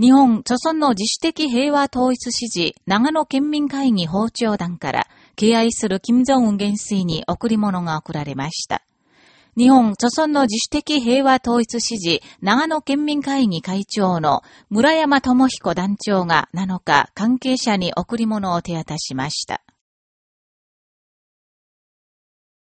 日本、著村の自主的平和統一支持、長野県民会議法長団から、敬愛する金正恩元帥に贈り物が贈られました。日本、著村の自主的平和統一支持、長野県民会議会長の村山智彦団長が7日、関係者に贈り物を手渡しました。